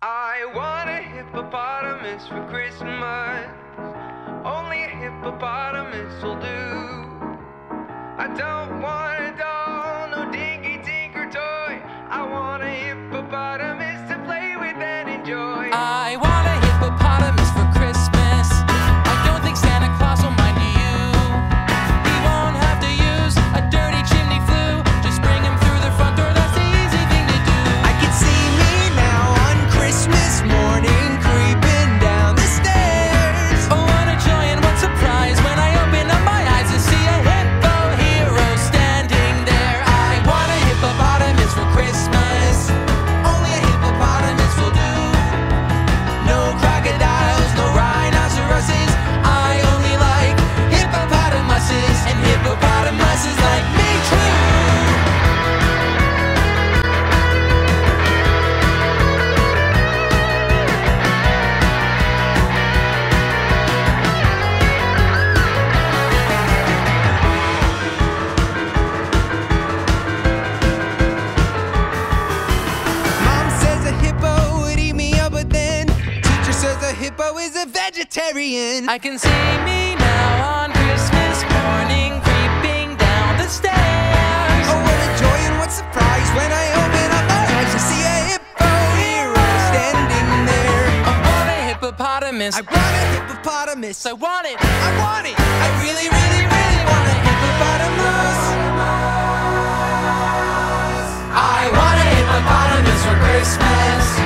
I want a hippopotamus for Christmas. Only a hippopotamus will do. I don't want is a vegetarian. I can see me now on Christmas morning creeping down the stairs. Oh, what a joy and what surprise when I open up my eyes to see a hippo hero standing there. I want a hippopotamus. I want a hippopotamus. I want it. I want it. I really, really, really want a hippopotamus. I want a hippopotamus.